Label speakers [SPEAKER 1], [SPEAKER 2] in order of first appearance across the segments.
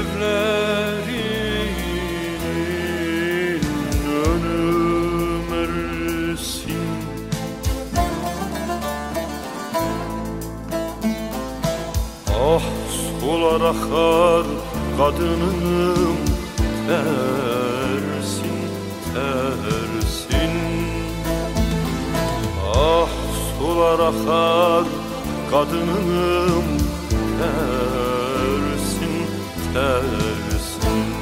[SPEAKER 1] Gözlerinin önü Mersin Ah sular akar kadınım Tersin tersin Ah sular akar kadınım tersin tersin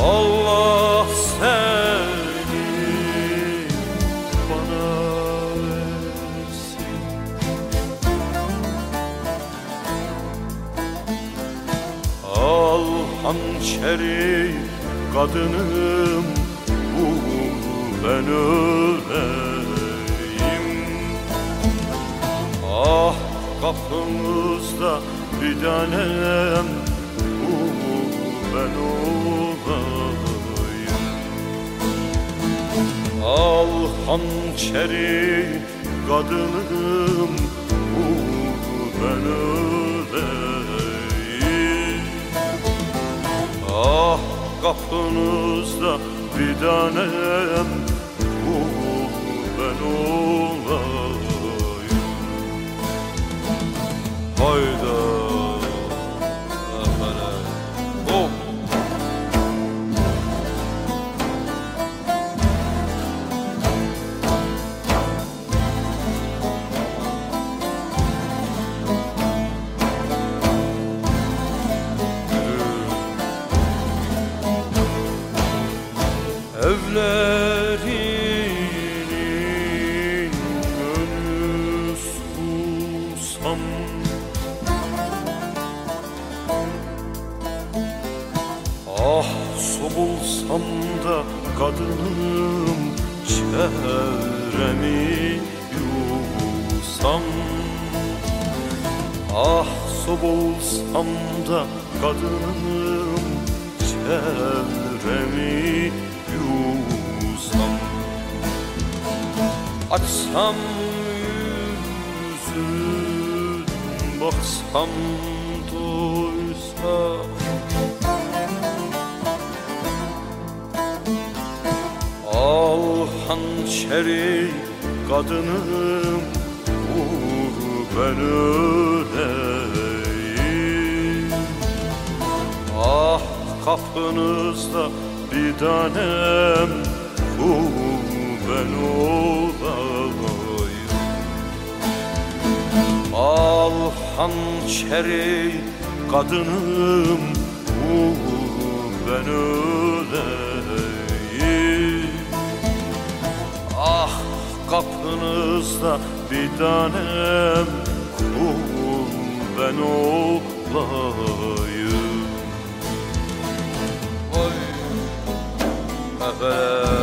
[SPEAKER 1] Allah seni bana versin. Al hançeri kadınım vur ben öleyim. Ah kapımızda bir tanem. Vur ben olayım. Al hançeri kadınım. Vur ben öleyim. Ah kapınızda bir tanem Evlerinin gönlü susam. Ah su bulsam da kadınım çevremi yusam Ah su bulsam da kadınım çevremi yusam Açsam yüzün baksam doysa Al hançeri kadınım vur ben öleyim Ah kapınızda bir tanem hançeri kadınım vur ben öleyim. Ah kapınızda bir tanem kul ben olayım. Oy efendim